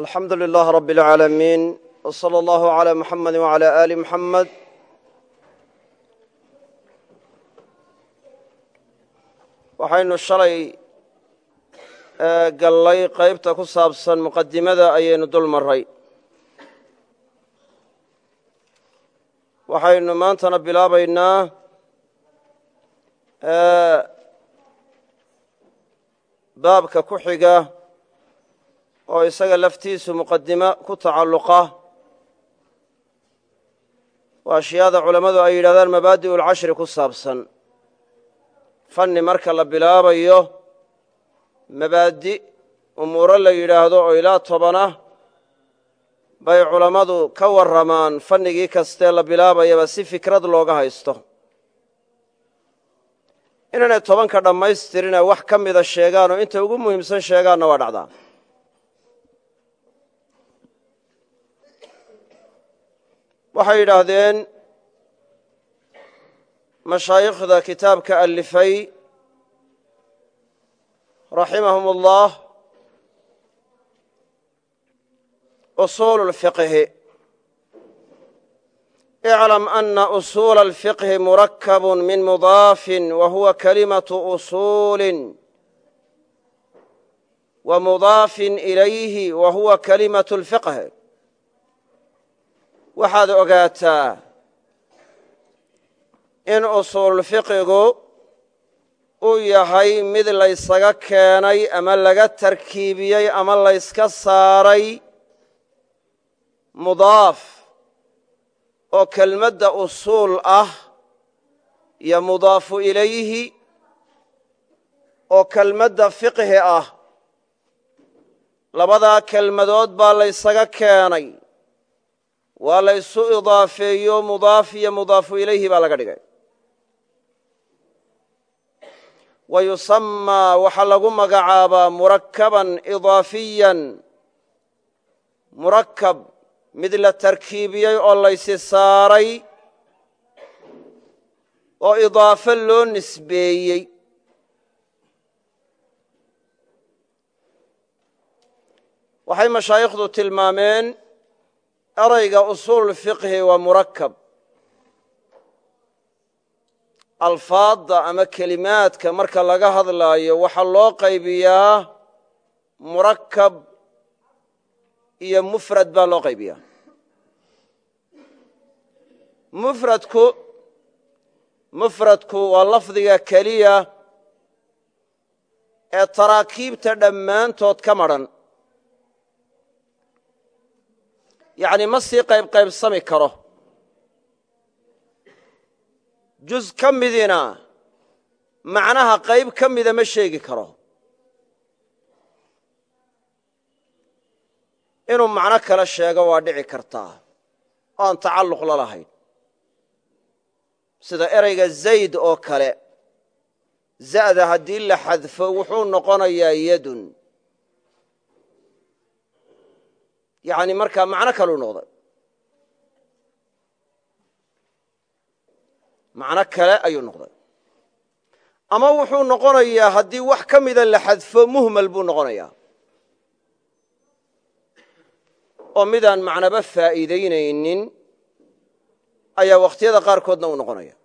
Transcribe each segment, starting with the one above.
alxamdu lilah rab اlcaalamiin w slى اllah عlى muxamadi wعlى ali muxamed waxaynu shalay gallay qaybta ku saabsan muqadimada ayaynu dul maray waxaynu maantana bilaabaynaa baabka ku xiga oo isaga laftiisu muqadimo ku tacalluqa. Waa ashyaada culammadu ay yidhahdaan mabaadi'u ulcashri ku saabsan fanni marka la bilaabayo mabaadi' umuuro la yidhaahdo oo ilaa tobanah bay culammadu ka warramaan fannigii kastee la bilaabayaba si fikrad looga haysto. Inaanay tobanka dhammaystirine wax ka mida sheegaan oo inta ugu muhiimsan sheegaanna waa dhacdaa waxay yidhaahdeen mashaayikhda kitaabka alifay raximahum ullah usuulu اlfiqhi alfiqhi murakab min mudaafin wa huwa kalimatu usuulin wa mudaafin ilayhi wa huwa kalimatu اlfiqh waxaad ogaataa in usuululfiqigu uu yahay mid laysaga keenay ama laga tarkiibiyey ama layska saaray mudaaf oo kelmadda usuul ah iyo mudaafu ilayhi oo kelmadda fiqhi ah. Labadaa kelmadood baa laysaga keenay waa la ysu idaafeeyo mudaaf iyo mudaafu ilayhi baa laga dhigay. Wa yusamaa waxaa lagu magacaabaa murakaban idaafiyan. Murakab mid la tarkiibiyey oo laysi saaray oo idaafo loo nisbeeyey. Waxay mashaayikhdu tilmaameen erayga usuul fiqhi waa murakab alfaadda ama kelimaadka marka laga hadlaayo waxaa loo qaybiyaa murakab iyo mufrad baa loo qaybiyaa. Mufradku mufradku waa lafdiga keliya ee taraakiibta dhammaantood ka madhan yacni ma sii qaybqaybsami karo. Juz ka midina macnaha qayb ka mida ma sheegi karo. Inuu macno kale sheego waa dhici kartaa. Oo aan tacalluq la lahayn. Sida ereyga zayd oo kale za'da haddii la xadfo wuxuu noqonayaa yadun yani markaa macno kaluu noqday. Macno kale ayuu noqday. Ama wuxuu noqonayaa haddii wax ka mida la xadfo muhmal buu noqonayaa. Oo midaan macnaba faa'iidaynaynin ayaa wakhtiyada qaarkoodna uu noqonaya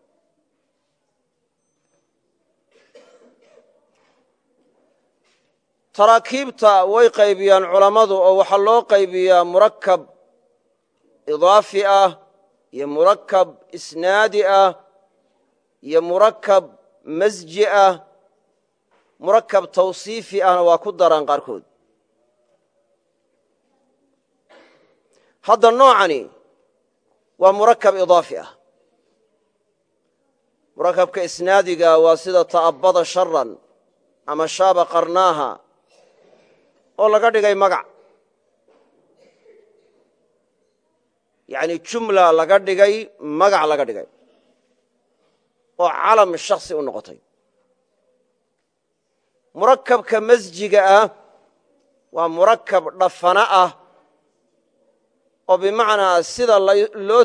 taraakiibta way qaybiyaan culammadu oo waxaa loo qaybiyaa murakab idaafi ah iyo murakab isnaadi ah iyo murakab masji ah. Murakab tawsiifi ahna waa ku daraan qaarkood. Hadda noocani waa murakab idaafi ah. Murakabka isnaadiga waa sida ta'abbada sharan ama shaaba qarnaaha oo laga dhigay magac. Yacni jumla laga dhigay magac laga dhigay. oo calam shakhsi u noqotay. Murakabka masjiga ah waa murakab dhafana ah oo bimacnaa sida loo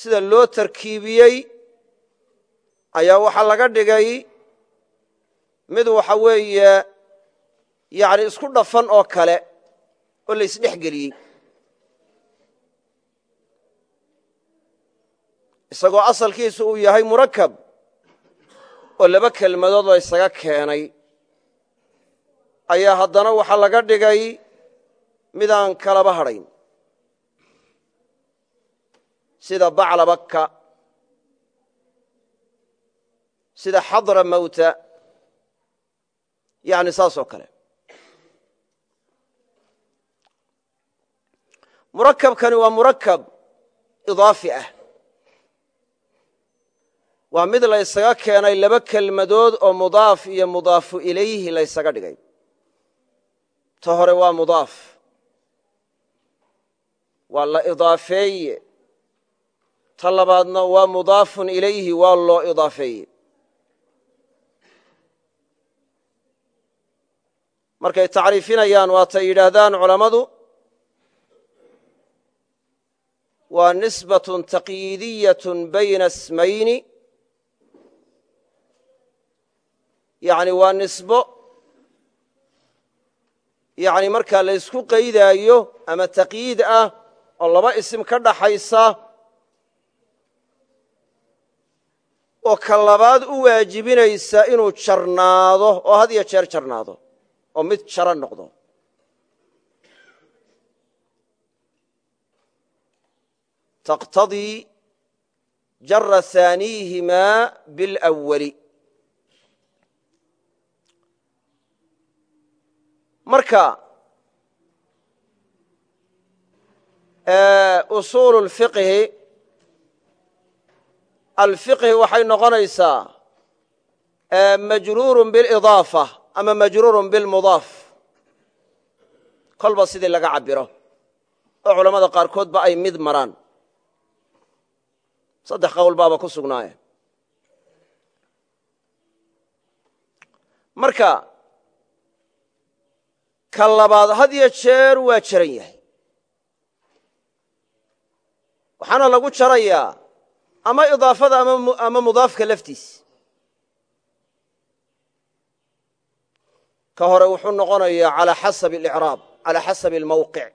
sida loo tarkiibiyey ayaa waxaa laga dhigay. Mid waxa weeye yani isku dhafan oo kale oo la isdhex geliyey. Isagoo asalkiisu uu yahay murakab oo laba kelmadood la ysaga keenay. Ayaa haddana waxaa laga dhigay midaan kalaba hadhayn sida baclabaka sida xadra mawta. Yani saas oo kale murakabkani waa murakab idaafi ah. Waa mid la ysaga keenay laba kelmadood oo mudaaf iyo mudaafu ilayhi la ysaga dhigay. Ta hore waa mudaaf. Waa la idaafeeye. Ta labaadna waa mudaafun ilayhi waa loo idaafeeye. Markay tacriifinayaan waatay yidhaahdaan culammadu waa nisbatun taqyiidiyatun bayna smayni yani waa nisbo. Yani markaa la ysku qaydaayo ama taqyiid ah oo laba isim ka dhaxaysa oo ka labaad u waajibinaysa inuu jarnaado oo had iyo jeer jarnaado oo mid jaro noqdo taqtadii jara haaniihimaa bilwali marka usuulu lfiqhi alfiqhi waxay noqonaysaa majruurun bilidaafa ama majruurun bilmudaaf kolba sidii laga cabiro oo culamada qaarkoodba ay mid maraan saddex qowl baaba ku sugnaaye. Marka ka labaad had yo jeer waa jaran yahay. Waxaana lagu jarayaa ama idaafada ama mudaafka laftiis. Ka hore wuxuu noqonayaa alaa xasabi اlicraab alaa xasabi اlmawqic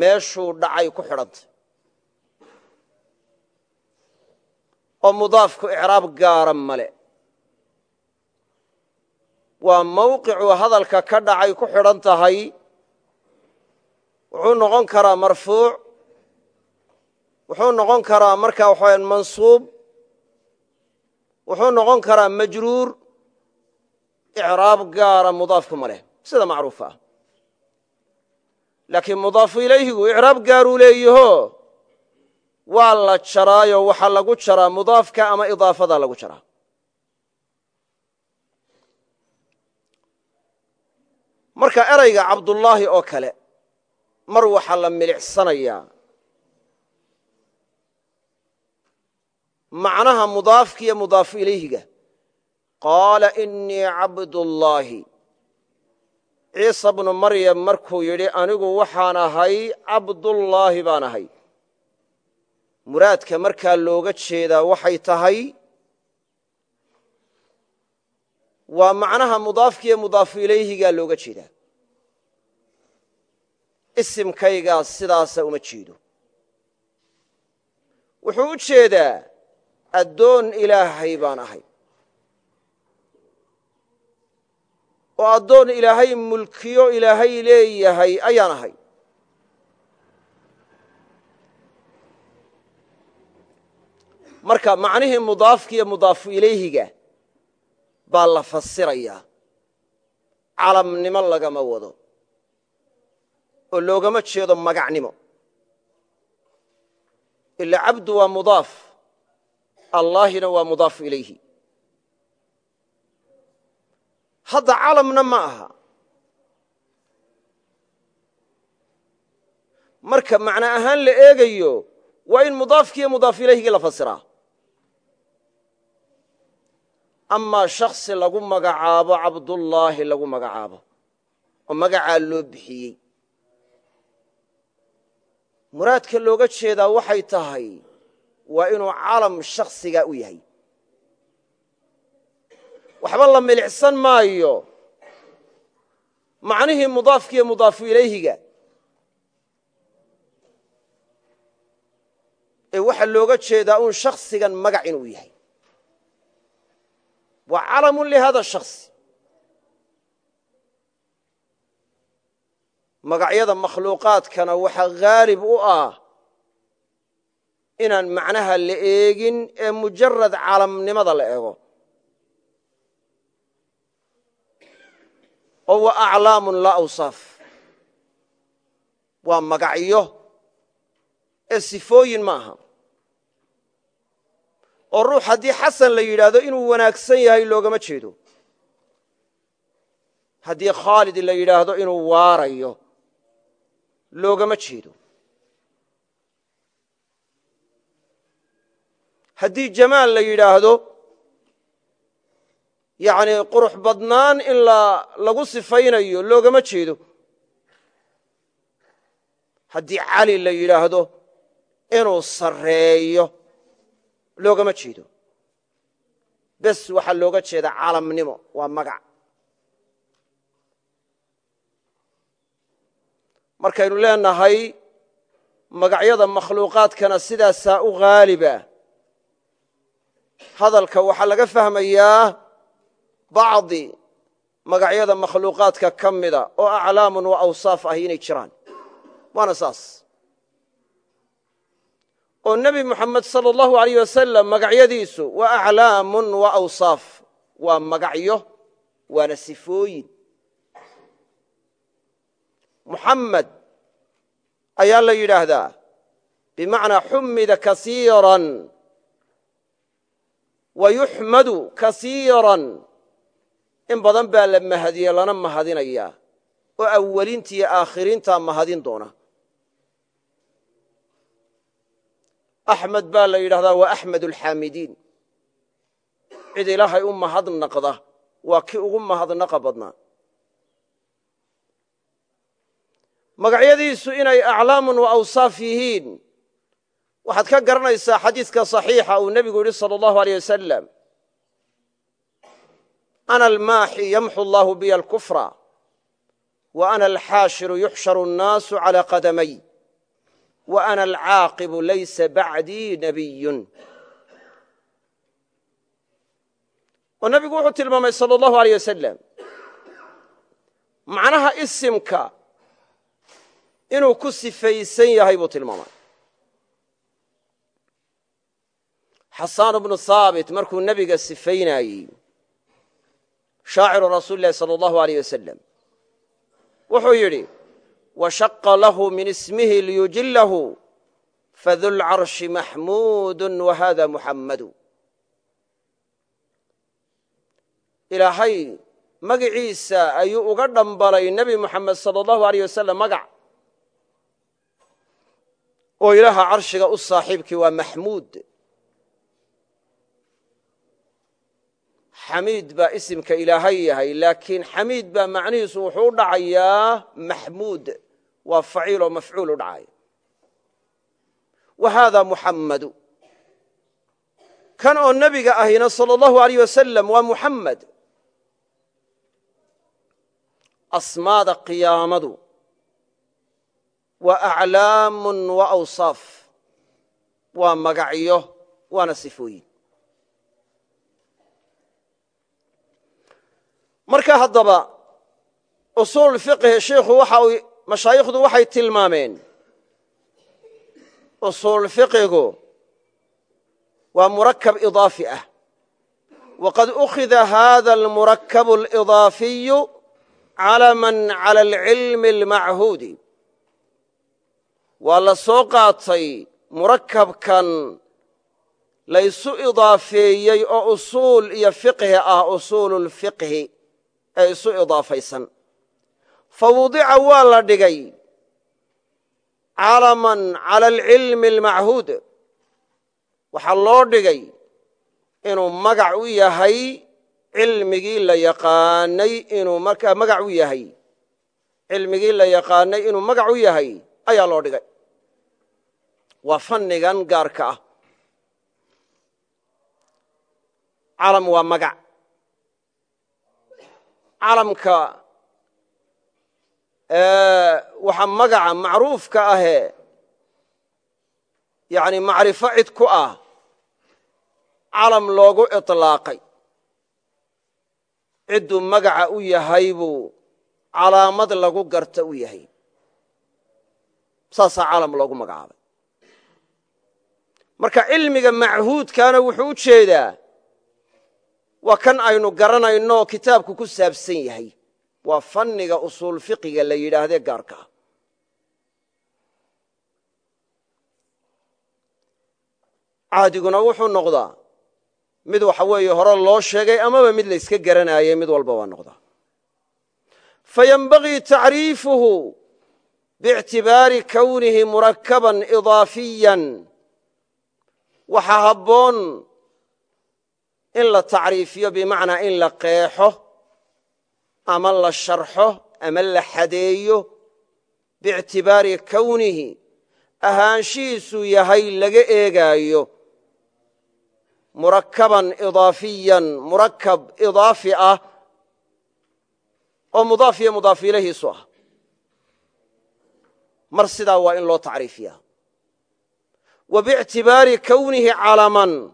meeshuu dhacay ku xidhantay oo mudaafku icraab gaara male. Waa mawqicuu hadalka ka dhacay ku xidhan tahay wuxuu noqon karaa marfuuc wuxuu noqon karaa markaa waxawa mansuub wuxuu noqon karaa majruur icraab gaara mudaafku ma leh. Sida macruufa ah. Laakiin mudaafu ilayhigu icraab gaaruu leeyaho waa la jaraayo waxaa lagu jaraa mudaafka ama idaafada lagu jaraa. Marka erayga cabdullaahi oo kale mar waxaa la milicsanayaa. Macnaha mudaafka iyo mudaafu ilayhiga. Qaala inii cabdullaahi. Ciisa bnu maryam markuu yidhi anigu waxaan ahay cabdullaahi baan ahay muraadka markaa looga jeedaa waxay tahay waa macnaha mudaafka iyo mudaafu ilayhigaa looga jeedaa. Isimkaygaas sidaasa uma jeedo. Wuxuu u jeedaa addoon ilaahay baan ahay. Oo addoon ilaahay mulkiyo ilaahay leeyahay ayaan ahay marka macnihii mudaafka iyo mudaafu ilayhiga baa la fasirayaa calamnimo lagama wado. Oo loogama jeedo magacnimo ila cabdu waa mudaaf. Allaahina waa mudaafu ilayhi. Hadda calamna ma aha. Marka macno ahaan la eegayo waa in mudaafkiiyo mudaafu ilayhigii la fasiraa amaa shaksi lagu magacaabo cabdullaahi lagu magacaabo. Oo magacaa loo bixiyey. Muraadka looga jeedaa waxay tahay waa inuu calam shakhsiga u yahay. Waxba la milicsan maayo. Macnihii mudaafkiiyo mudaafu ilayhiga. Ee waxaa looga jeedaa un shakhsigan magac inuu yahay waa calamun lihada shakhs. Magacyada makhluuqaadkana waxaa haalib u ah inaan macnaha la eegin ee mujarad calamnimada la eego. Oo wa aclaamun laa awsaaf. Waa magacyo ee sifooyin ma aha oo ruux haddii xasan la yidhaahdo inuu wanaagsan yahay loogama jeedo. Haddii khaalid la yidhaahdo inuu waarayo loogama jeedo. Haddii jamaal la yidhaahdo yani qurux badnaan in lagu sifaynayo loogama jeedo. Haddii cali la yidhaahdo inuu sarreeyo loogama jeedo bes waxaa looga jeeda calamnimo waa magac. Markaynu leenahay magacyada makhluuqaadkana sidaasaa u haaliba hadalka waxaa laga fahmayaa bacdi magacyada makhluuqaadka ka mida oo aclaamun wa awsaaf ahi inay jiraan. Waana saas oo nebi moxamed sala allahu alayh wasalam magacyadiisu waa aclaamun wa awsaaf waa magacyo waana sifooyin. Muxamed ayaa la yidhaahdaa bimacnaa xumida kasiiran wa yuxmadu kasiiran. In badan baa la mahadiye lana mahadinayaa oo awwelinta iyo aakhiriintaa mahadin doona axmed baa la yidhahdaa waa axmed alxaamidiin cid ilaahay u mahadnaqda waa kii ugu mahadnaqa badnaa magacyadiisu inay aclaamun wa awsaaf yihiin waxaad ka garanaysaa xadiiska صaxiixa uu nebigu yidhi salى اllahu alيyه wasalam ana almaaxi yamxu allahu biya alkufra wa ana alxaashiru yuxsharu الnaasu calى qadamay wa ana alcaaqibu laysa bacdii nabiyun. Oo nabigu wuxuu tilmaamay sal allahu aleyh wasalam macnaha isimka inuu ku sifaysan yahay buu tilmaamay. Xasaanu bnu haabit markuu nebiga sifaynaayey shaaciru rasuuli lahi sal allahu aleyh wasalam wuxuu yidhi washaqa lahu min ismihi liyujilahu fadulcarshi maxmuudu wahada muxammadu ilaahay magiciisa ayuu uga dhambalay nebi muxamed salى اllahu aleyh wasalam magac oo ilaaha carshiga u saaxiibkii waa maxmuud xamiid baa isimka ilaahay yahay laakiin xamiid baa macnihiisu wuxuu u dhacayaa waa faciil oo mafcuul u dhacay. Wa muxammadu kan oo nebiga ahina salى اllahu aleyh wasalam waa muxammed asmaada qiyaamadu. Waa aclaamun wa awsaaf. Waa magacyo waana sifooyin. Marka haddaba usuul fiqhi shiikhu waxa uu mashaayikhdu waxay tilmaameen usuul fiqigu waa murakab idaafi ah. Waqad ukhida hada almurakabu alidaafiyu calaman cala alcilmi almachuudi. Waa la soo qaatay murakabkan laysu idaafeeyey oo usuul iyo fiqhi ah usuululfiqhi ee isu idaafaysan fa wudica waa la dhigay calaman cala alcilmi almachuud waxaa loo dhigay inuu magac u yahay cilmigii la yaqaanay inuu markaa magac u yahay cilmigii la yaqaanay inuu magac u yahay ayaa loo dhigay waa fannigan gaarka ah calam waa magac calamka waxaa magaca macruufka ahee yacni macrifo cid ku ah calam loogu iطlaaqay cidduu magaca u yahay buu calaamad lagu garta u yahay. Saasaa calam loogu magacaabay. Marka cilmiga machuudkaana wuxuu u jeedaa waa kan aynu garanayno kitaabku ku saabsan yahay waa fanniga usuul fiqiga la yidhaahdee gaarka. Caadiguna wuxuu noqdaa mid waxa weeye hore loo sheegay amaba mid layska garanaayey mid walba waa noqdaa. Fayenbagii tacriifuhu biictibaari kownihi murakaban idaafiyan. Waxaa habboon in la tacriifiyo bimacnaa in la qeexo ama la sharxo ama la xadeeyo biictibaari kownihi ahaanshihiisuu yahay laga eegaayo murakaban idaafiyan murakab idaafi ah oo mudaaf iyo mudaaf ilahiisu ah. Mar sidaa waa in loo tacriifiyaa. Wa biictibaari kownihi calaman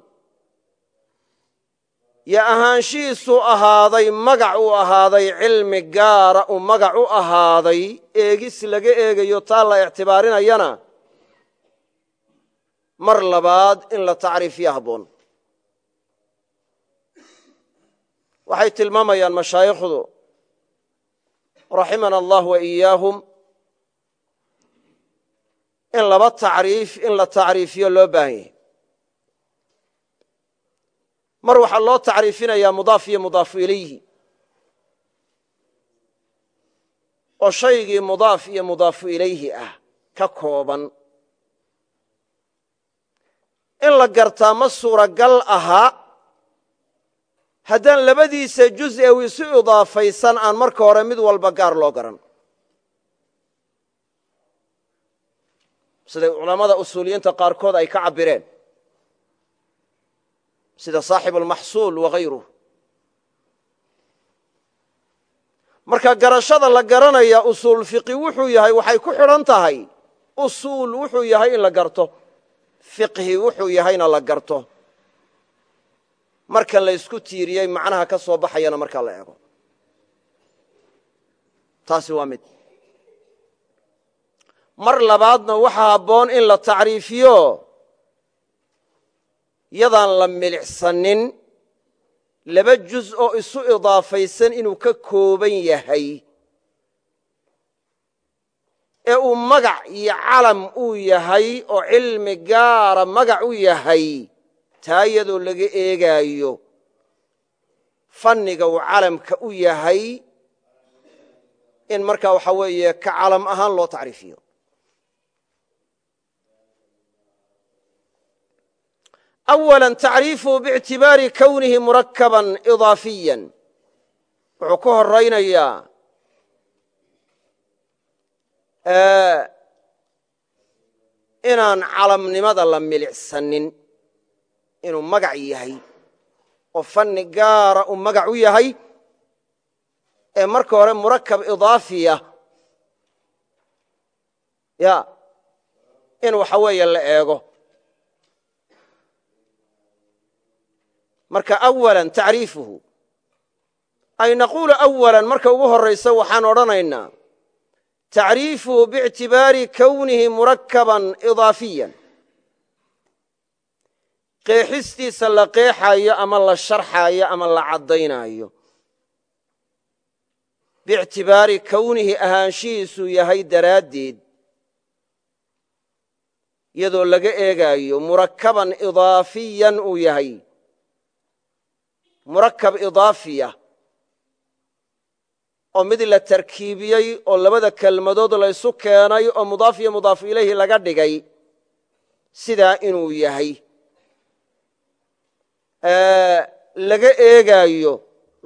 yo ahaanshihiisuu ahaaday magac uu ahaaday cilmi gaara uu magac u ahaaday eegis laga eegayo taa la ictibaarinayana mar labaad in la tacriifiyo habboon. Waxay tilmaamayaan mashaayikhdu raximana allah wa iyaahum in laba tacriif in la tacriifiyo loo baahan yahay mar waxaa loo tacriifinayaa mudaaf iyo mudaafu ilayhi. oo shaygii mudaaf iyo mudaafu ilayhi ah ka kooban. in la gartaa ma suuragal aha haddaan labadiisa juz ee isu idaafaysan aan marka hore mid walba gaar loo garan. siday culammada usuuliyiinta qaarkood ay ka cabbireen sida saaxibu almaxsuul wahayruh marka garashada la garanaya usuul fiqi wuxuu yahay waxay ku xidhan tahay usuul wuxuu yahay in la garto. Fiqhi wuxuu yahayna la garto. Markan la ysku tiiriyey macnaha ka soo baxayana markaa la eego. Taasi waa mid. Mar labaadna waxaa habboon in la tacriifiyo yadaan la milicsanin laba juz oo isu idaafaysan inuu ka kooban yahay. Ee uu magac iyo calam uu yahay oo cilmi gaara magac u yahay taa iyadoo laga eegaayo fanniga uu calamka u yahay in markaa waxaa weeye ka calam ahaan loo tacriifiyo awala tacriifuhu biictibaari kownihi murakaban idaafiyan wuxuu ka horaynayaa inaan calamnimada la milicsanin inuu magac yahay oo fanni gaara uu magac u yahay ee marka hore murakab idaafiya ya in waxa weeye la eego marka awala tacriifuhu. Ay naquulu awala marka ugu horaysa waxaan odhanaynaa tacriifuhu biictibaari kownihi murakaban idaafiyan. Qeexistiisa la qeexaayo ama la sharxaayo ama la caddaynaayo. Biictibaari kownihi ahaanshihiisuu yahay daraaddeed iyadoo laga eegaayo murakaban idaafiyan uu yahay murakab idaafiya oo mid la tarkiibiyey oo labada kelmadood laysu keenay oo mudaaf iyo mudaaf ilayhi laga dhigay sidaa inuu yahay. Laga eegaayo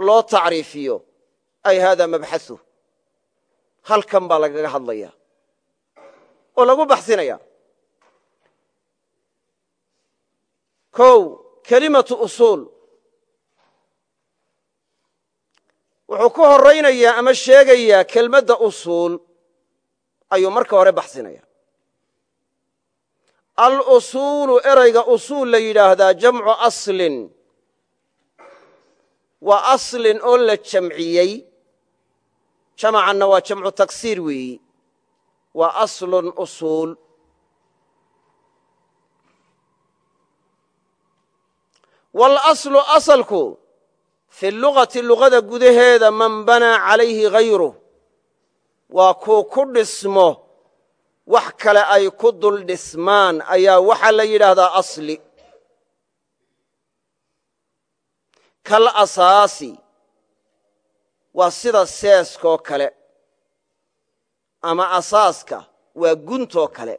loo tacriifiyo ay hada mabxaثu halkan baa lagaga hadlaya. Oo lagu baxsinaya. O kelimatu usuul wuxuu ku horaynayaa ama sheegayaa kelmadda usuul ayuu marka hore baxsinaya alusuulu erayga usuul la yidhaahdaa jamcu aslin. Waa aslin oo la jamciyey. Jamacanna waa jamcu taksiir weeyi. Waa aslun usuul. Waalaslu asalku fi lugati lugada gudaheeda man banaa calayhi hayruh waa kuu ku dhismo wax kale ay ku dul dhismaan ayaa waxaa la yidhaahdaa asli kal asaasi waa sida seeskoo kale ama asaaska waa guntoo kale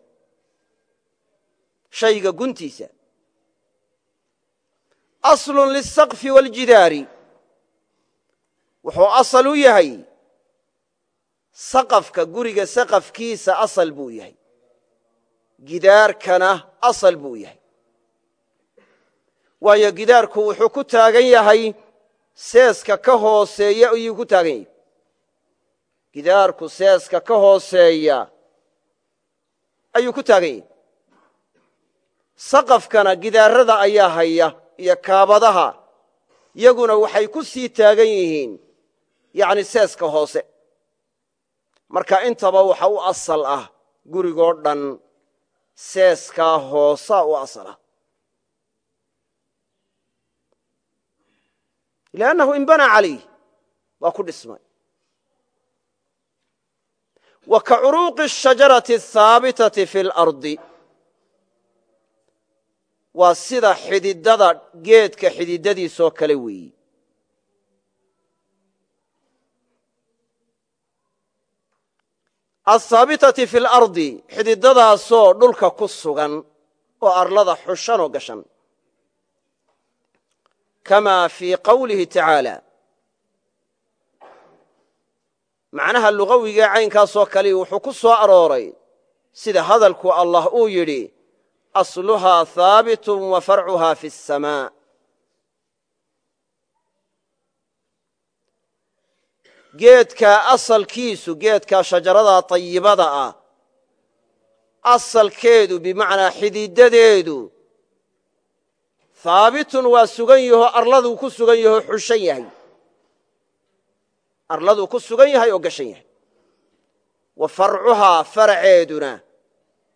shayga guntiisa aslun lisaqfi waaljidaari wuxuu asal u yahay. Saqafka guriga saqafkiisa asal buu yahay. Gidaarkana asal buu yahay. Waayo gidaarku wuxuu ku taagan yahay seeska ka hooseeya ayuu ku taagan yahay. Gidaarku seeska ka hooseeya ayuu ku taagan yahay. Saqafkana gidaarada ayaa haya iyo kaabadaha yaguna waxay ku sii taagan yihiin yacni seeska hoose. Marka intaba waxa u asal ah gurigoo dhan seeskaa hoosaa u asal ah. Liannahu inbanaa calayh waa ku dhismay. Wa ka curuuqi ashajarati athaabitati fi اlardi waa sida xididada geedka xididadiisoo kale weeyi althaabitati fi اlardi xididadaasoo dhulka ku sugan oo arlada xushanoo gashan. Kama fii qowlihi tacaala macnaha lugawigae caynkaasoo kale wuxuu ku soo arooray sida hadalku allah uu yidhi asluhaa haabitun wa farcuhaa fi اsamaa geedkaa asalkiisu geedkaa shajarada tayibada ah asalkeedu bimacnaa xididadeedu haabitun waa sugan yaho arladuu ku sugan yaho xushan yahay. Arladuu ku sugan yahay oo gashan yahay. Wa farcuhaa faraceeduna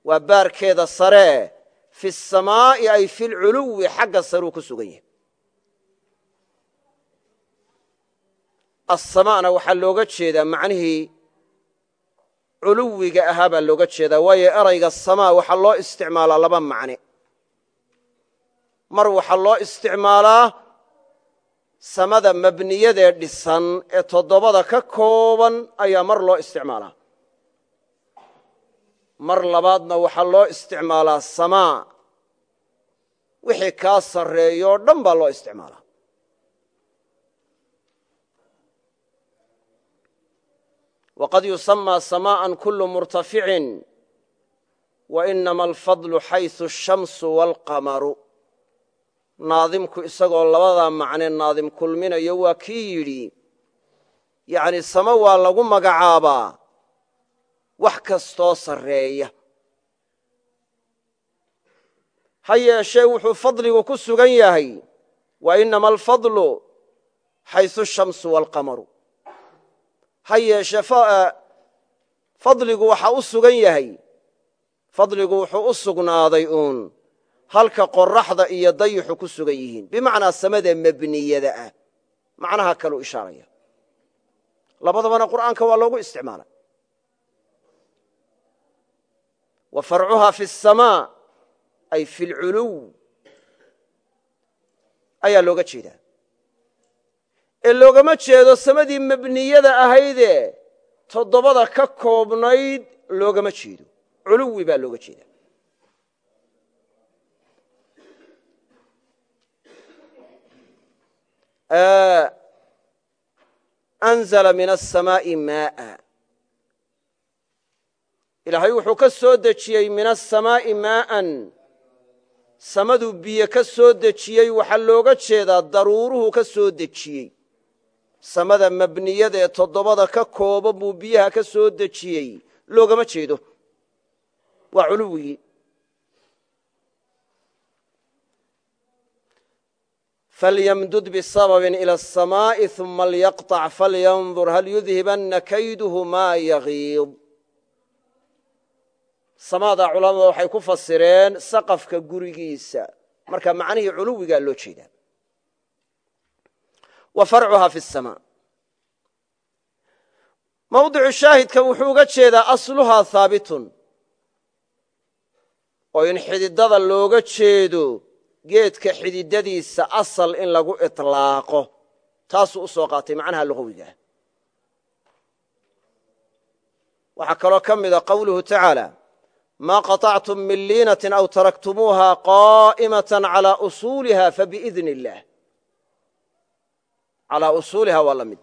waa baarkeeda saree fi samaa'i ay fi lculuwi xagga saruu ku sugan yahay asamaana waxaa looga jeedaa macnihii culuwiga ahaa baa looga jeedaa waayo erayga samaa waxaa loo isticmaalaa laba macne. Mar waxaa loo isticmaalaa samada mabniyadee dhisan ee toddobada ka kooban ayaa mar loo isticmaalaa. Mar labaadna waxaa loo isticmaalaa samaa. Wixii kaa sarreeyoo dhan baa loo isticmaalaa wqad yusamى samاءa kul murtaficin wainama alfadlu xayثu الshamsu wاlqamaru naadimku isagoo labadaa macne naadim kulminayo waa kii yidhi yani samo waa lagu magacaabaa wax kastoo sarreeya ha yeeshee wuxuu fadligu ku sugan yahay wainama alfadlu xayثu الshamsu wاlqamaru ha yeeshe fadligu waxa u sugan yahay fadligu wuxuu u sugnaaday uun halka qoraxda iyo dayixu ku sugan yihiin bimacnaa samada mabniyada ah macnaha kaluu ishaaraya labadabana qur'aanka waa loogu isticmaalay wa farcuhaa fi الsamaa ay fi اlculuw ayaa looga jeedaa ee loogama jeedo samadii mabniyada ahaydee toddobada ka koobnayd loogama jeedo. Culuwi baa looga jeeda anzala min asamaa'i maaa. Ilaahay wuxuu ka soo dejiyey min asamaa'i maa'an. Samaduu biyo ka soo dejiyey waxaa looga jeedaa daruuruhu ka soo dejiyey samada mabniyada ee toddobada ka kooba buu biyaha ka soo dejiyey. Loogama jeedo. Waa culuwigii falyamdud bisababin ila asamaa'i uma lyaqطac falyandur hal yudhibanna kayduhu maa yagiid samaadaa culamada waxay ku fasireen saqafka gurigiisa. Marka macnihii culuwigaa loo jeedaa wa farcuha fi اsamaa mawdicu shaahidka wuxuu uga jeedaa asluhaa haabitun oo in xididada looga jeedo geedka xididadiisa asal in lagu iطlaaqo taasuu u soo qaatay macnaha lugawigaah waxaa kaloo ka mida qowluhu tacaala ma qaطactum min liinatin aw taraktumuuha qaa'imata calىa usuuliha fabiidn اllah calaa usuuliha waa la mid.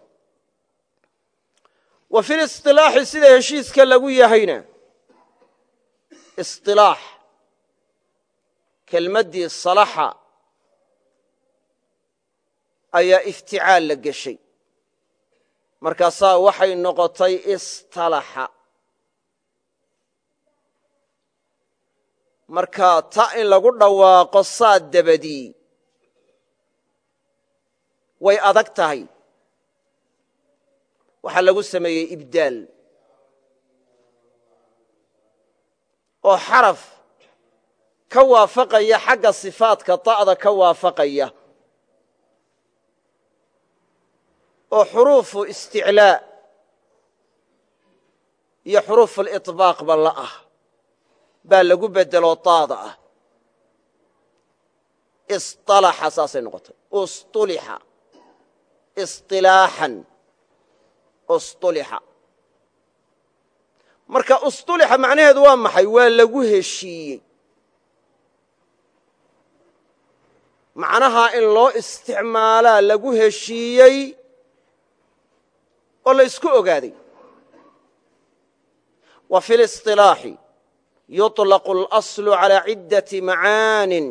Wa fi lisilaaxi sida heshiiska lagu yahayna isilaax kelmaddii salaxa ayaa ifticaal la geshay markaasaa waxay noqotay istalaxa. Markaa ta in lagu dhawaaqo saa dabadii way adag tahay. Waxaa lagu sameeyey ibdaal. Oo xaraf ka waafaqaya xagga sifaadka da'da ka waafaqaya. Oo xuruufu isticlaa iyo xuruufu iطbaaq ba la ah. Baa lagu beddeloo daada ah. Isalaxa saasay noqotay. Usulixa isilaaxan ustulixa marka ustulixa macnaheedu waa maxay waa lagu heshiiyey macnaha in loo isticmaalaa lagu heshiiyey oo la ysku ogaaday wa fi lisilaaxi yuطlaqu اlaslu calى ciddati macaanin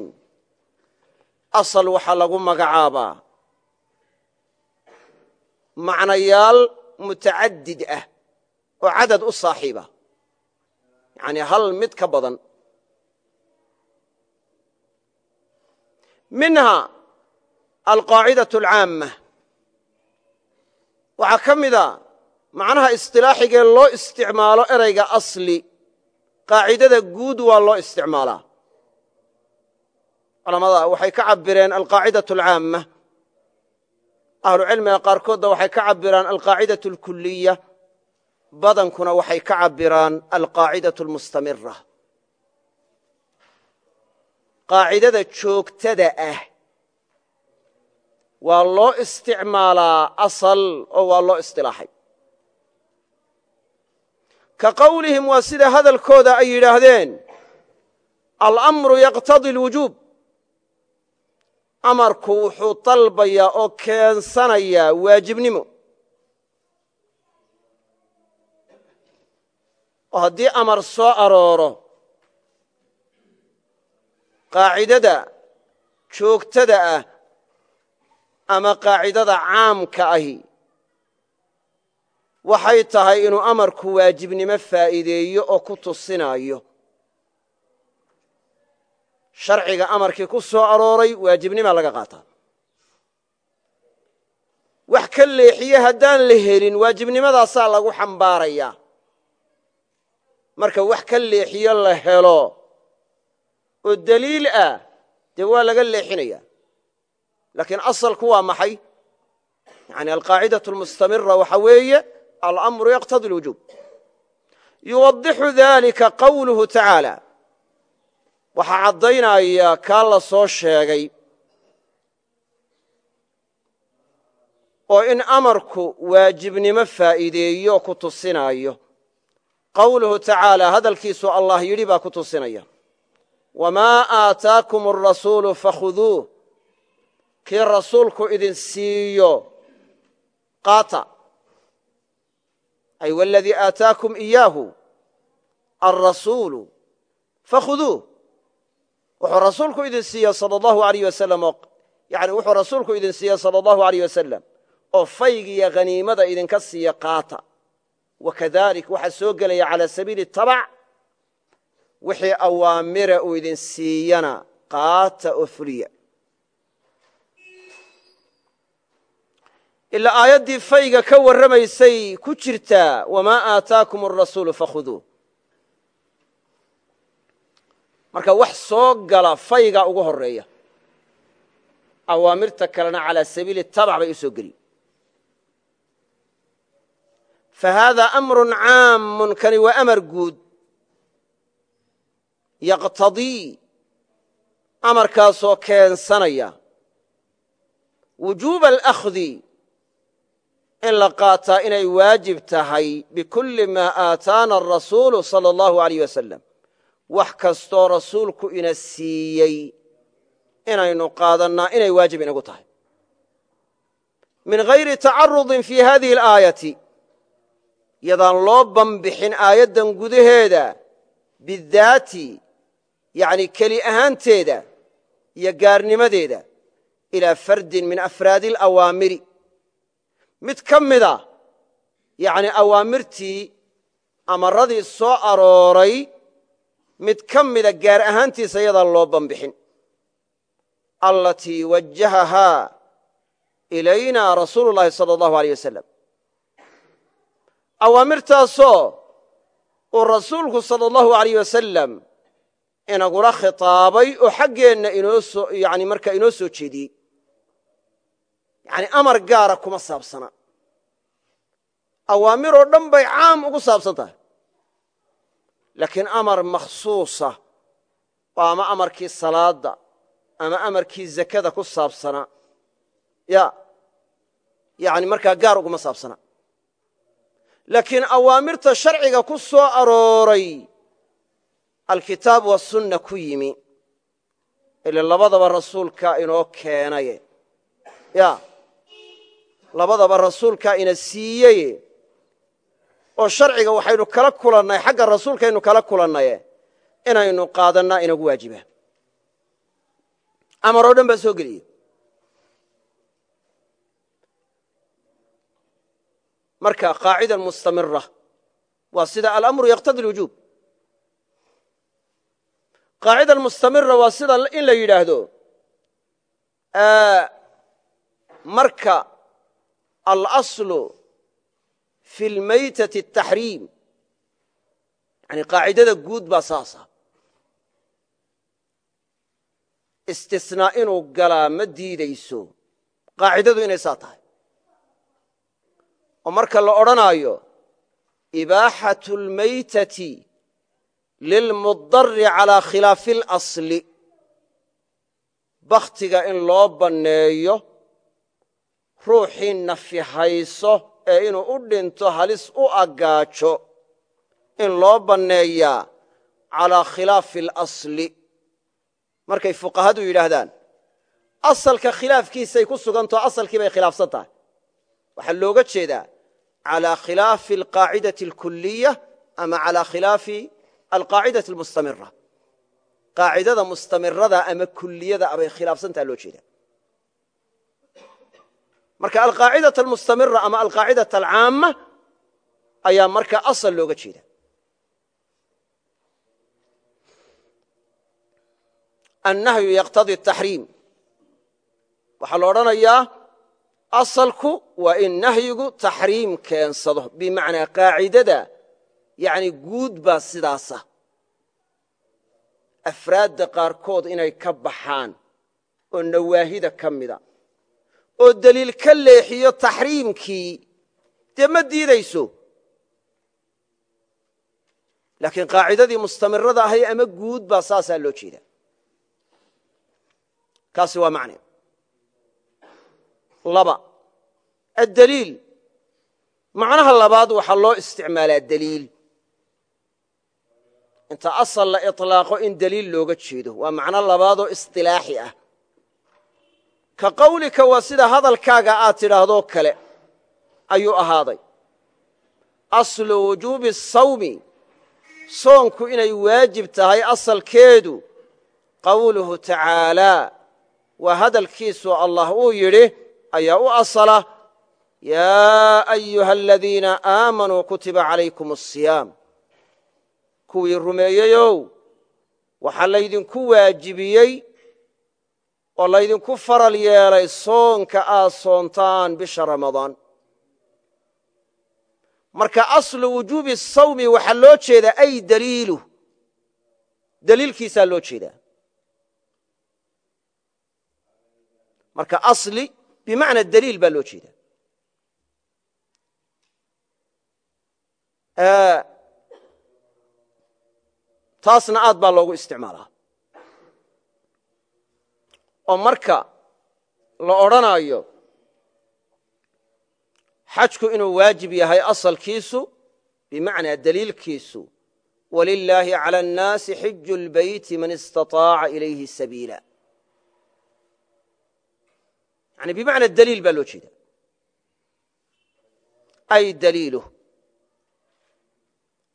asal waxaa lagu magacaabaa macnayaal mutacadid ah oo cadad u saaxiiba yani hal mid ka badan minha alqaacidaة اlcaamة waxaa ka mida macnaha isilaaxigee loo isticmaalo ereyga asli qaacidada guud waa loo isticmaalaa culamada waxay ka cabireen alqaacidaة اlcaamة ahlucilmiga qaarkoodna waxay ka cabiraan alqaacidaة اlkuliya badankuna waxay ka cabiraan alqaacidaة اlmustamira qaacidada joogtada ah waa loo isticmaalaa asal oo waa loo isilaaxay ka qowlihim waa sida hadalkooda ay yidhaahdeen alamru yaqtadi اlwujuub amarku wuxuu dalbayaa oo keensanayaa waajibnimo. Oo haddii amar soo arooro qaacidada joogtada ah ama qaacidada caamka ahi waxay tahay inuu amarku waajibnimo faa'iideeyo oo ku tusinaayo sharciga amarkii ku soo arooray waajibnimaa laga qaataa wax ka leexiye haddaan la helin waajibnimadaasaa lagu xambaarayaa marka wax ka leexiyo la helo oo deliil ah dee waa laga leexinaya laakiin asalku waa maxay yani alqaacidaة اlmustamira waxa weeye alamru yaqtadi اlwujuub yuwadixu dalika qawluhu tacaalى waxaa caddaynaya kaa la soo sheegay oo in amarku waajibnimo faa'iideeyo ku tusinaayo qowluhu tacaala hadalkiisu allah yidhi baa ku tusinaya. Wamaa aataakum alrasuulu fakhuduuh. Kii rasuulku idin siiyo? Qaata. Ay waladii aataakum iyaahu alrasuulu fakhuduuh wuxuu rasuulku idin siiya sal allahu alayh wasalam yani wuxuu rasuulku idin siiya sala allahu alayh wasalam oo faygiiyo haniimada idinka siiya qaata. Wakadalik waxaa soo gelaya calaa sabiili tabac wixii awaamira uu idin siiyana qaata oo fuliya. Ilaa aayaddii fayga ka warramaysay ku jirtaa wamaa aataakum arasuulu fakhuduuh marka wax soo gala fayga ugu horreeya awaamirta kalena calaa sabiili tabac bay u soo geli. Fa haadaa amrun caamun kani waa amar guud. Yaqtadii amarkaasoo keensanaya. Wujuuba alakhdi in la qaataa inay waajib tahay bikulli maa aataana arasuulu sala allahu alayh wasalam wax kastoo rasuulku ina siiyey inaynu qaadannaa inay waajib inagu tahay. Min hayri tacarudin fii hadihi alaayati yadaan loo banbixin aayaddan gudaheeda bidaati yacni keli ahaanteeda iyo gaarnimadeeda ilaa fardin min afraadi alawaamiri. Mid ka mida yacni awaamirtii amaradii soo arooray mid ka mida gaar ahaantiisa yadaan loo banbixin. Alatii wajahahaa ilayna rasuulu llahi sala allahu aleyh wasalam awaamirtaasoo uu rasuulku sala allahu alayh wasalam inagula khitaabay oo xaggeenna inoo yani markaa inoo soo jeediyey. Yani amar gaara kuma saabsana. Awaamiroo dhan bay caam ugu saabsan tahay laakiin amar makhsuusa oo ama amarkii salaadda ama amarkii zakada ku saabsanaa ya yani markaa gaar uguma saabsana. Laakiin awaamirta sharciga ku soo arooray alkitaab wasunna ku yimi ile labadaba rasuulka inoo keenaye. Ya labadaba rasuulkaa ina siiyeye oo sharciga waxaynu kala kulannay xagga rasuulkaynu kala kulannaye inaynu qaadannaa inagu waajiba. Amaroo dhan baa soo geliye marka qaacida mustamira waa sida alamru yaqtadi اlwujuub qaacida mustamira waa sida in la yidhaahdo marka alaslu fi lmaytati ataxriim yani qaacidada guud baa saasa istisnaa inuu galaa ma diidayso qaacidadu inay saa tahay oo marka la odhanaayo ibaaxatu lmaytati lilmudari calaa khilaafi اlasli bakhtiga in loo banneeyo ruuxii nafihayso ee inuu u dhinto halis u aggaajo in loo banneeyaa calaa khilaafi alasli. Markay fuqahadu yidhaahdaan asalka khilaafkiisay ku sugantao asalkii bay khilaafsan tahay. Waxaa looga jeedaa calaa khilaafi alqaacidati alkuliya ama calaa khilaafi alqaacidati almustamira qaacidada mustamirada ama kuliyada abay khilaafsantaha loo jeedaa marka alqaacidata almustamira ama alqaacidata alcaama ayaa marka asal looga jeeda. Annahyu yaqtadii ataxriim waxaa la odhanayaa asalku waa in nahyigu taxriim keensado bimacnaa qaacidada yani guud baa sidaasa afraadda qaarkood inay ka baxaan oo nawaahida ka mida oo deliil ka leexiyo taxriimkii dee ma diidayso? Laakiin qaacidadii mustamirada ahay ama guud baa saasaa loo jeeda. Kaasi waa macne. Laba addaliil. Macnaha labaad waxaa loo isticmaalaa deliil inta asal la iطlaaqo in deliil looga jeedo waa macno labaadoo isilaaxi ah ka qawlika waa sida hadalkaaga aad tidhaahdo kale ayuu ahaaday. Aslu wujuubi sawmi soonku inay waajib tahay asalkeedu qawluhu tacaalaa waa hadalkiisu allah uu yidhi ayaa u asala yaa ayuha aladiina aamanuu kutiba calaykum asiyaam kuwii rumeeyeyow waxaa laydinku waajibiyey oo laydinku faral yeelay soonka aad soontaan bisha ramadaan. Marka aslu wujuubi sawmi waxaa loo jeedaa ay daliilu. Daliilkiisaa loo jeedaa. Marka asli bimacna daliil baa loo jeedaa. Taasna aad baa loogu isticmaalaa oo marka la odhanaayo xajku inuu waajib yahay asalkiisu bimacnaa daliilkiisu walilaahi calى اnnaasi xiju اlbeyti man istaطaaca ilayhi sabiila yani bimacna daliil baa loo jeeda ay daliiluh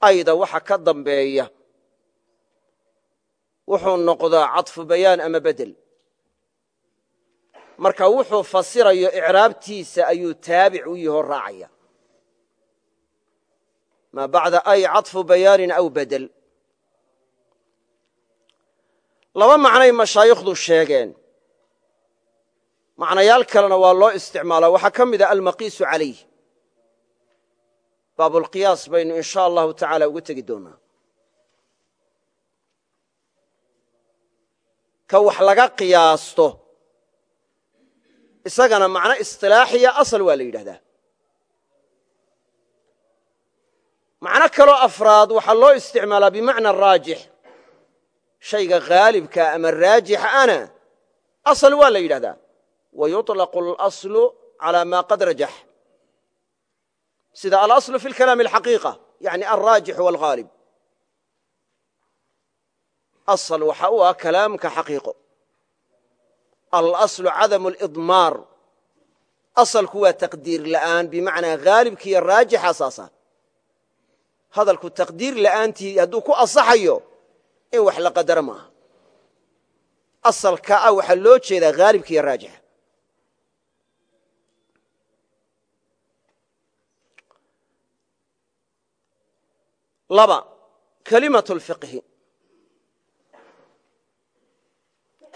ayda waxa ka dambeeya wuxuu noqdaa caطfu bayaan ama bedel marka wuxuu fasirayo icraabtiisa ayuu taabic u yaho raacaya. Maa bacda ay caطfu bayaanin aw bedel laba macnay mashaayikhdu sheegeen. Macnayaal kalena waa loo isticmaalaa. Waxaa ka mida almaqiisu calayh baabulqiyaas baynu in sha allahu tacaala uga tegi doonaa. Ka wax laga qiyaasto isagana macno isilaaxiya asal waa la yidhahdaa macno kaloo afraad waxaa loo isticmaalaa bimacna raajix shayga haalibka ama raajixa ana asal waa la yidhahdaa wa yuطlaqu اlaslu calى ma qad rajax sida alaslu fi اlkalaami اlxaqiiqa yani alraajix wاlghaalib asal waxa u ah kalaamka xaqiiqo alaslu cadamu lidmaar asalku waa taqdiir la'aan bimacnaa haalibki iyo raajixa saasa hadalku taqdiir la'aantii hadduu ku asaxayo in wax la qadaro maaha. Asalka ah waxaa loo jeedaa haalibka iyo raajixa laba kalimat lfiqhi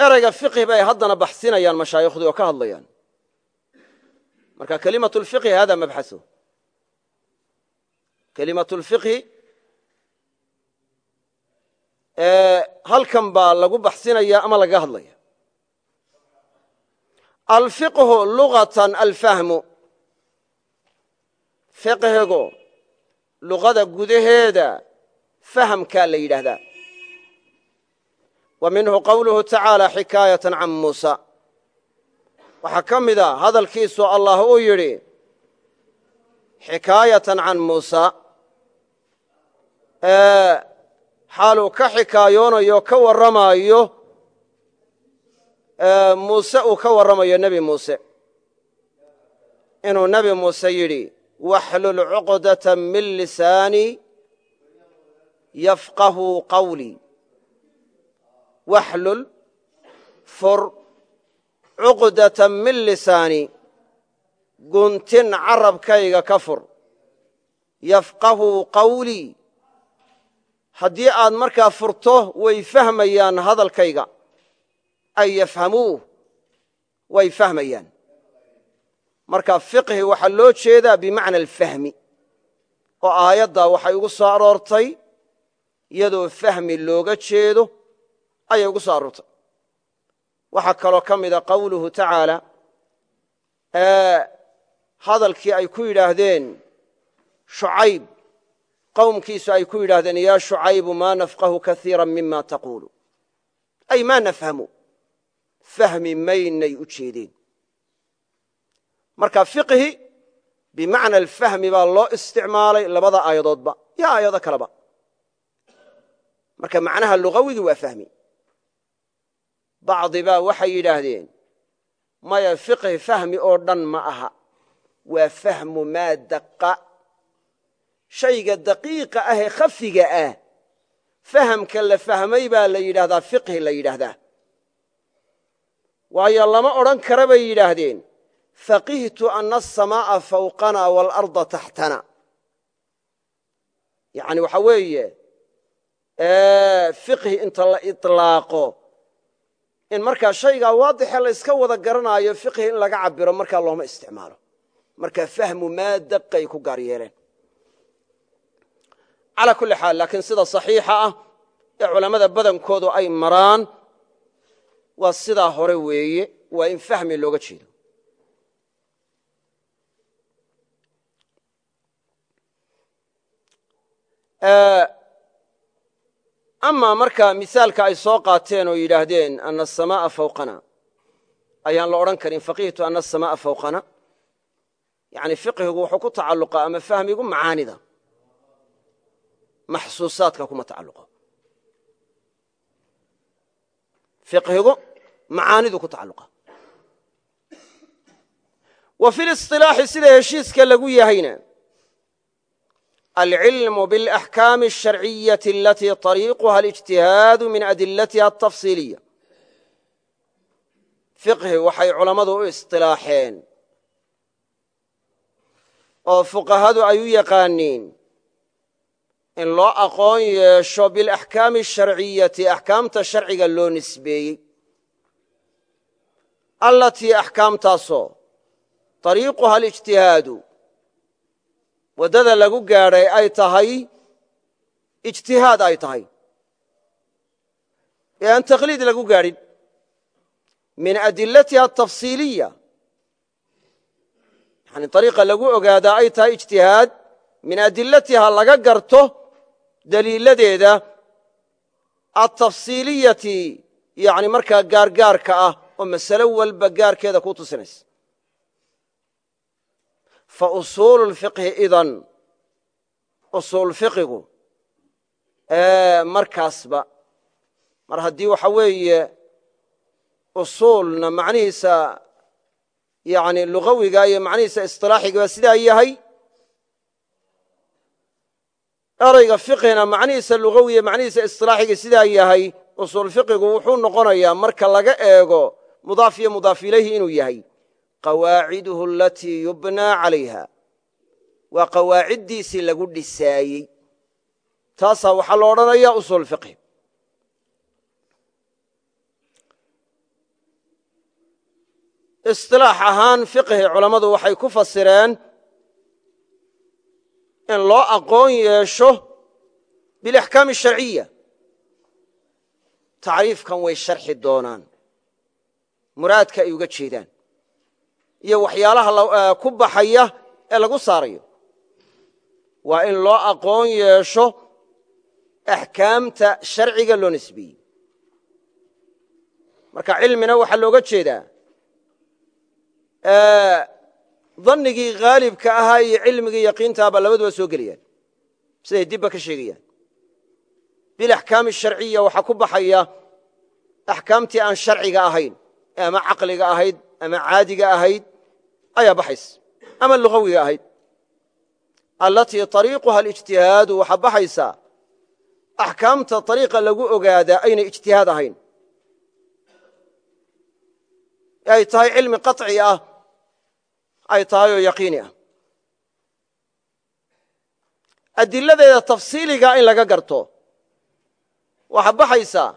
erayga fiqhi bay haddana baxsinayaan mashaayikhdu oo ka hadlayaan. Marka kelimat lfiqhi hada mabxasu. Kelimat lfiqhi halkan baa lagu baxsinaya ama lagaga hadlaya. Alfiqhu lugatan alfahmu fiqhigu luqada gudaheeda fahamkaa la yidhaahdaa wa minhu qowluhu tacaala xikaayatan can muusa waxaa ka mida hadalkiisu allah uu yidhi xikaayatan can muusa xaaluu ka xikaayoonayo ka warramaayo muuse uu ka warramayo nebi muuse inuu nebi muuse yidhi waxlul min lisaani yafqahu qawlii waxlul fur cuqdata min lisaani guntin carabkayga ka fur. Yafqahu qawlii haddii aad markaa furto way fahmayaan hadalkayga. Ay yafhamuuh way fahmayaan. Marka fiqhi waxaa loo jeedaa bimacna alfahmi oo aayaddaa waxay ugu soo aroortay iyadoo fahmi looga jeedo ayay ugu soo aroortay waxaa kaloo ka mida qowluhu tacaala hadalkii ay ku yidhaahdeen shucayb qowmkiisu ay ku yidhaahdeen yaa shucaybu maa nafqahu kaiira mima taquulu. Ay maa nafhamu? Fahmi maynay u jeedeen. Marka fiqhi bimacna alfahmi baa loo isticmaalay labada aayadoodba. Iyo aayado kaleba. Marka macnaha lugawigi waa fahmi bacdi baa waxay yidhaahdeen maya fiqhi fahmi oo dhan ma aha. Waa fahmu maa daqa shayga daqiiqa ah ee khafiga ah fahamka la fahmay baa la yidhahdaa fiqhi la yidhaahdaa. Waayo lama odhan kara bay yidhaahdeen faqihtu ana asamaa'a fawqana waalarda taxtana. Yani waxa weeye fiqhi inta la iطlaaqo in markaa shaygaa waadixe layska wada garanaayo fiqhi in laga cabiro markaa looma isticmaalo. Markaa fahmu maa daqay ku gaar yeeleen. Calaa kulli xaal laakiin sida saxiixa ah ee culammada badankoodu ay maraan waa sidaa hore weeye waa in fahmi looga jeedo amaa marka misaalka ay soo qaateen oo yidhaahdeen ana asamaaa fawqana ayaan la odhan karin faqihtu ana asamaaa fawqana yani fiqhigu wuxuu ku tacalluqa ama fahmigu macaanida. Maxsuusaadka kuma tacalluqo. Fiqhigu macaanidu ku tacalluqa. Wa fi lisilaaxi sida heshiiska lagu yahayna alcilmu biاlaxkaami alsharciyaةi alatii طariiquha alijtihaadu min adilatiha atafsiiliya fiqhi waxay culammadu u isilaaxeen oo fuqahadu ay u yaqaaniin in loo aqoon yeesho bilaxkaami asharciyati axkaamta sharciga loo nisbeeyey allatii axkaamtaasoo طariiquha alijtihaadu waddada lagu gaadhay ay tahay ijtihaad ay tahay. Ee aan takhliid lagu gaadhin min adilatiha atafsiiliya yani ariiqa lagu ogaadaa ay tahay ijtihaad min adilatiha laga garto daliiladeeda atafsiiliyati yani markaa gaargaarka ah oo masalo walba gaarkeeda ku tusinaysa fa usuulu lfiqhi idan usuul fiqigu markaasba mar haddii waxa weeye usuulna macnihiisa yani lugawiga iyo macnihiisa isilaaxigaba sidaa yahay. Erayga fiqhina macnihiisa lugawiya macnihiisa isilaaxiga sidaa yahay usuul fiqigu wuxuu noqonayaa marka laga eego mudaaf iyo mudaaf ilayhi inuu yahay qawaaciduhu alatii yubnaa calayha. Waa qawaaciddiisii lagu dhisaayey. Taasaa waxaa lo odhanaya usuul fiqhi isilaax ahaan fiqhi culammadu waxay ku fasireen in loo aqoon yeesho bilaxkaami asharciya tacriifkan way sharxi doonaan. Muraadka ay uga jeedaan iyo waxyaalaha ku baxaya ee lagu saarayo. Waa in loo aqoon yeesho axkaamta sharciga loo nisbeeyey. Marka cilmina waxaa looga jeedaa dannigii haalibka ahaa iyo cilmigii yaqiintaaba labaduba soo gelayaan siday dibba ka sheegayaan. Bilaxkaami sharciya waxaa ku baxaya axkaamtii aan sharciga ahayn ama caqliga ahayd ama caadiga ahayd ayaa baxaysa. Ama lugawiga ahayd. Allatii ariiquha alijtihaadu waxaa baxaysaa axkaamta ariiqa lagu ogaadaa aynay ijtihaad ahayn. Ay tahay cilmi qaطci ah. Ay tahay oo yaqiini ah. Adiladeeda tafsiiliga in laga garto waxaa baxaysaa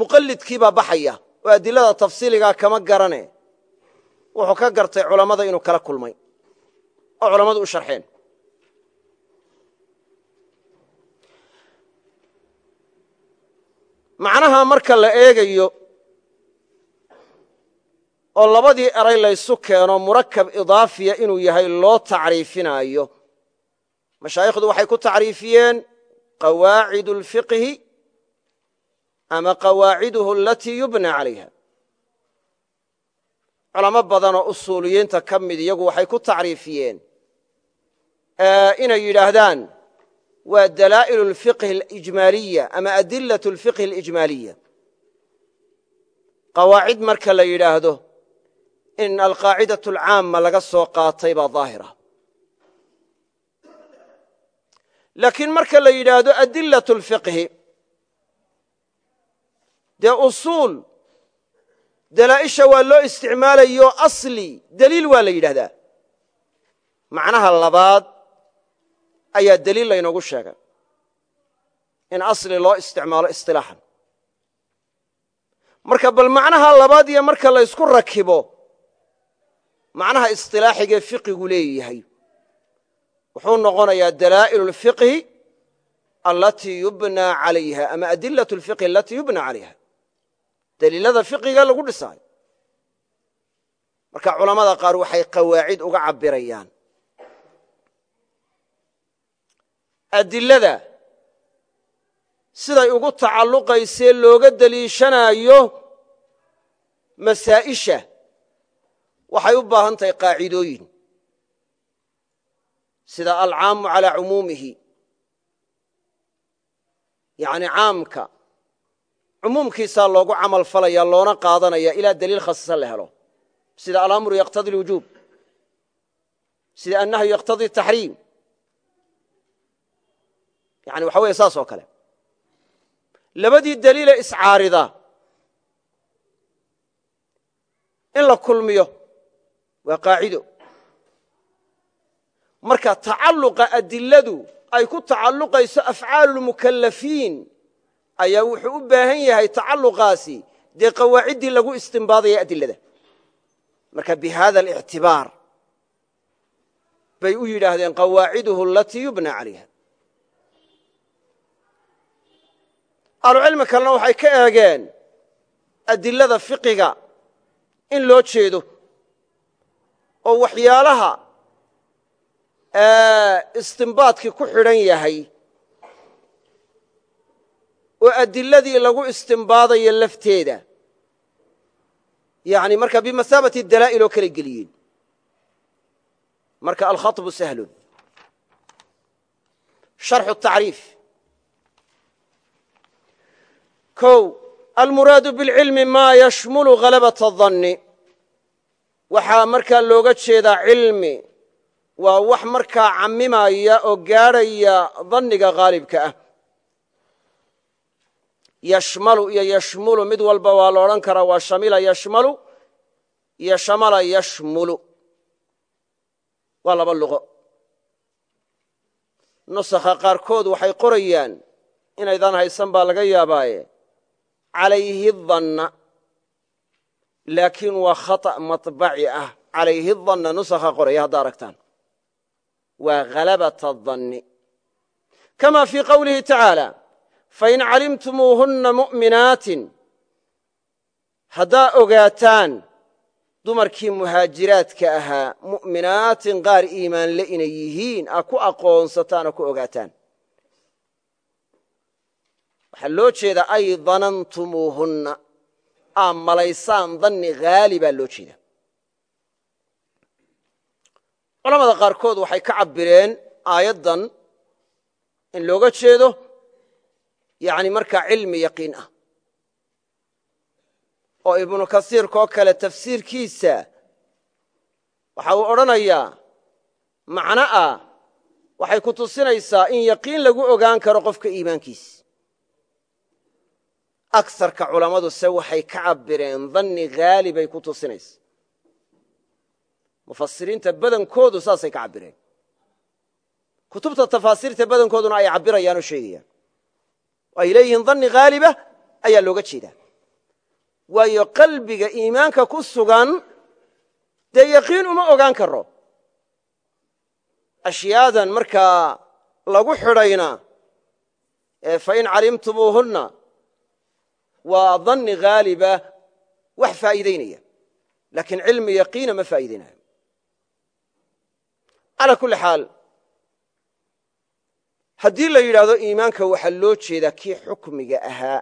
muqallidkiibaa baxaya oo adilada tafsiiligaa kama garane wuxuu ka gartay culammada inuu kala kulmay oo culammadu u sharxeen. Macnaha marka la eegayo oo labadii eray laysu keeno murakab idaafiya inuu yahay loo tacriifinaayo. Mashaayikhdu waxay ku tacriifiyeen qawaacid اlfiqhi ama qawaaciduhu alatii yubna calayha culamo badanoo usuuliyiinta ka mid iyagu waxay ku tacriifiyeen inay yidhaahdaan waa dalaa'il اlfiqhi اlijmaaliya ama adilaة اlfiqhi اlijmaaliya qawaacid marka la yidhaahdo in alqaacidaة alcaama laga soo qaatay baa daahira laakiin marka la yidhaahdo adilaة اlfiqhi dee usuul dalaa'isha waa loo isticmaalayo asli deliil waa la yidhahdaa macnaha labaad ayaa deliil laynoogu sheegay in asli loo isticmaalo isilaaxan marka bal macnaha labaad iyo marka la ysku rakibo macnaha isilaaxigee fiqigu leeyahay wuxuu noqonayaa dalaa'il اlfiqhi alatii yubnaa calayha ama adilaة اlfiqhi alatii yubnaa calayha daliilada fiqiga lagu dhisaayo marka culamada qaar waxay qawaacid uga cabirayaan adilada siday ugu tacalluqaysee looga deliishanaayo masaa'isha waxay u baahan tahay qaacidooyin. Sida alcaamu calaa cumuumihi. Yacni caamka cumuumkiisaa loogu camal falaya loona qaadanaya ilaa daliil khasiisa la helo. Sida alamru yaqtadi lwujuub sida annahyu yaqtadi taxriim yani waxa weeye saas oo kale. Labadii daliile iscaarida in la kulmiyo waa qaacido. Marka tacalluqa adiladu ay ku tacalluqayso afcaalu lmukallafiin ayaa wuxuu u baahan yahay tacalluqaasi. Dee qawaaciddii lagu istimbaadaya adilada. Marka bi hada alictibaar bay u yidhaahdeen qawaaciduhu alatii yubna calayha. Ahlucilmi kalena waxay ka eegeen adilada fiqiga in loo jeedo oo waxyaalaha istimbaadkii ku xidhan yahay oo adiladii lagu istimbaadayo lafteeda yani marka bimasaabati dalaa'il oo kala geliyeen marka alkhaطbu sahlun sharxu tacriif o almuraadu bilcilmi maa yashmulu halabaة الdanni waxaa markaa looga jeedaa cilmi waa wax markaa cammimaya oo gaadhaya danniga haalibka ah yashmalu iyo yashmulu. Mid walba waa la odhan karaa waa shamila yashmalu iyo shamala yashmulu. Waa laba luqo. Nusakha qaarkood waxay qorayaan inaydaan haysan baa laga yaabaaye calayhi danna laakiin waa khata' maطbaci ah. Calayhi danna nusakha qoraya hadda aragtaan. Waa halabata danni kama fii qowlihi tacaala fain calimtumuuhunna mu'minaatin haddaa ogaataan dumarkii muhaajiraadka ahaa mu'minaatin qaar iimaanle inay yihiin a ku aqoonsataan oo ku ogaataan waxaa loo jeedaa ay danantumuuhunna aa malaysaan danni haali baa loo jeeda culamada qaarkood waxay ka cabireen aayaddan in looga jeedo yani markaa cilmi yaqiin ah. Oo ibnu kasiirkaoo kale tafsiirkiisa waxa uu odhanayaa macno ah waxay ku tusinaysaa in yaqiin lagu ogaan karo qofka iimaankiisa agsarka culammadu se waxay ka cabireen danni haali bay ku tusinaysa mufasiriinta badankoodu saasay ka cabireen kutubta tafaasiirta badankooduna ay cabirayaan oo sheegayaan ay leeyihiin danni haaliba ayaa looga jeedaa. Waayo qalbiga iimaanka ku sugan dee yaqiin uma ogaan karo ashyaadan markaa lagu xidhayna fain calimtumuuhunna waa danni haaliba wax faa'iidaynaya laakiin cilmi yaqiina ma faa'iidaynayo calaa kulli xaal haddii la yidhaahdo iimaanka waxaa loo jeedaa kii xukmiga ahaa.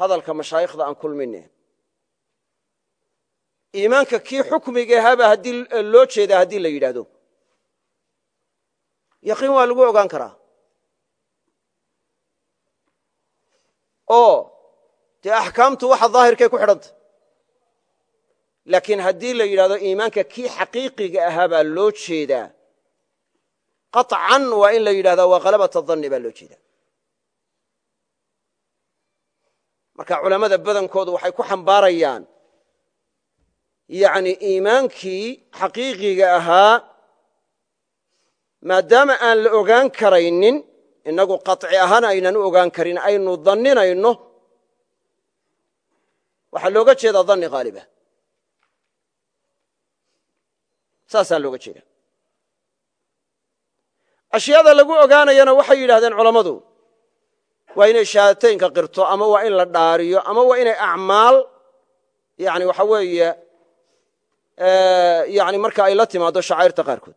Hadalka mashaayikhda aan kulmine iimaanka kii xukmiga ahaabaa haddii loo jeedaa haddii la yidhaahdo. Yaqiin waa lagu ogaan karaa. Oo dee axkaamtu waxa daahirkay ku xidhantay laakiin haddii la yidhahdo iimaanka kii xaqiiqiga ahaa baa loo jeedaa qaطcan waa in la yidhahdaa waa halabata danni baa loo jeedaa. Marka culammada badankoodu waxay ku xambaarayaan yani iimaankii xaqiiqiga ahaa maadaama aan la ogaan karaynin inagu qaطci ahaan aynan u ogaan karin aynu danninayno waxaa looga jeedaa danni haaliba saasaa looga jeeda ashyaada lagu ogaanayana waxay yidhahdeen culammadu waa inay shahaadateynka qirto ama waa in la dhaariyo ama waa inay acmaal yani waxa weeye yani marka ay la timaado shacairta qaarkood.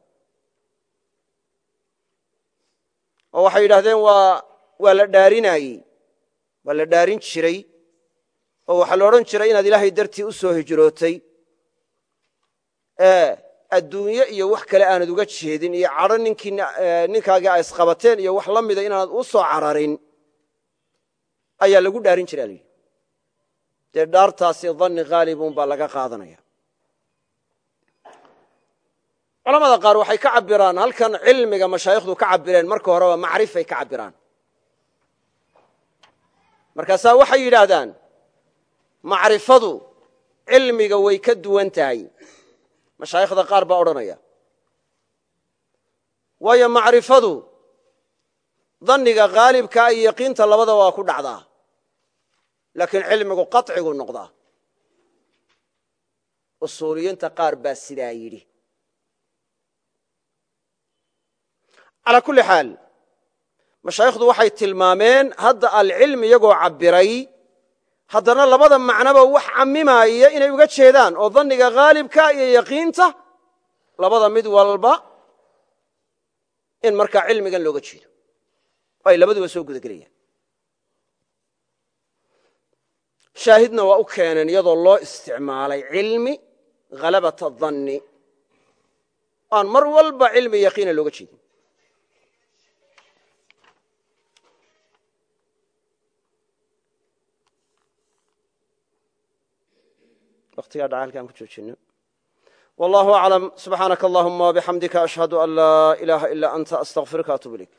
Oo waxay yidhahdeen waa waa la dhaarinayey waa la dhaarin jiray oo waxaa la odhan jiray inaad ilaahay dartii u soo hijrootay adduunye iyo wax kale aanad uga jeedin iyo cadho ninkii ninkaagii ay isqabateen iyo wax la mida inaanad u soo cararin ayaa lagu dhaarin jira lyidhi dee dhaartaasi danni khaalibun baa laga qaadanaya. Culamada qaar waxay ka cabiraan halkan cilmiga mashaayikhdu ka cabireen marka horeba macrifay ka cabiraan markaasaa waxay yidhaahdaan macrifadu cilmiga way ka duwan tahay mashaayikhda qaar baa odhanaya. Waayo macrifadu danniga khaalibkaa iyo yaqiinta labada waa ku dhacdaa. Laakiin cilmigu qaطcigu noqdaa. Usuuliyiinta qaar baa sidaa yidhi. Calaa kulli xaal mashaayikhdu waxay tilmaameen hadda alcilmi iyagoo cabbiray haddana labada macnoba wax cammimaaya inay uga jeedaan oo danniga khaalibka iyo yaqiinta labada mid walba in markaa cilmigan looga jeedo. Oo ay labaduba soo guda gelayaan shaahidna waa u keeneen iyadoo loo isticmaalay cilmi halabata danni. Aan mar walba cilmi yaqiina looga jeedin waqtigaa dhaca halkaan ku joojino wallahu aclam subxaanaka allahuma wabixamdika ashhadu an laa ilaaha ilaa anta astaqfiruka atub ilayk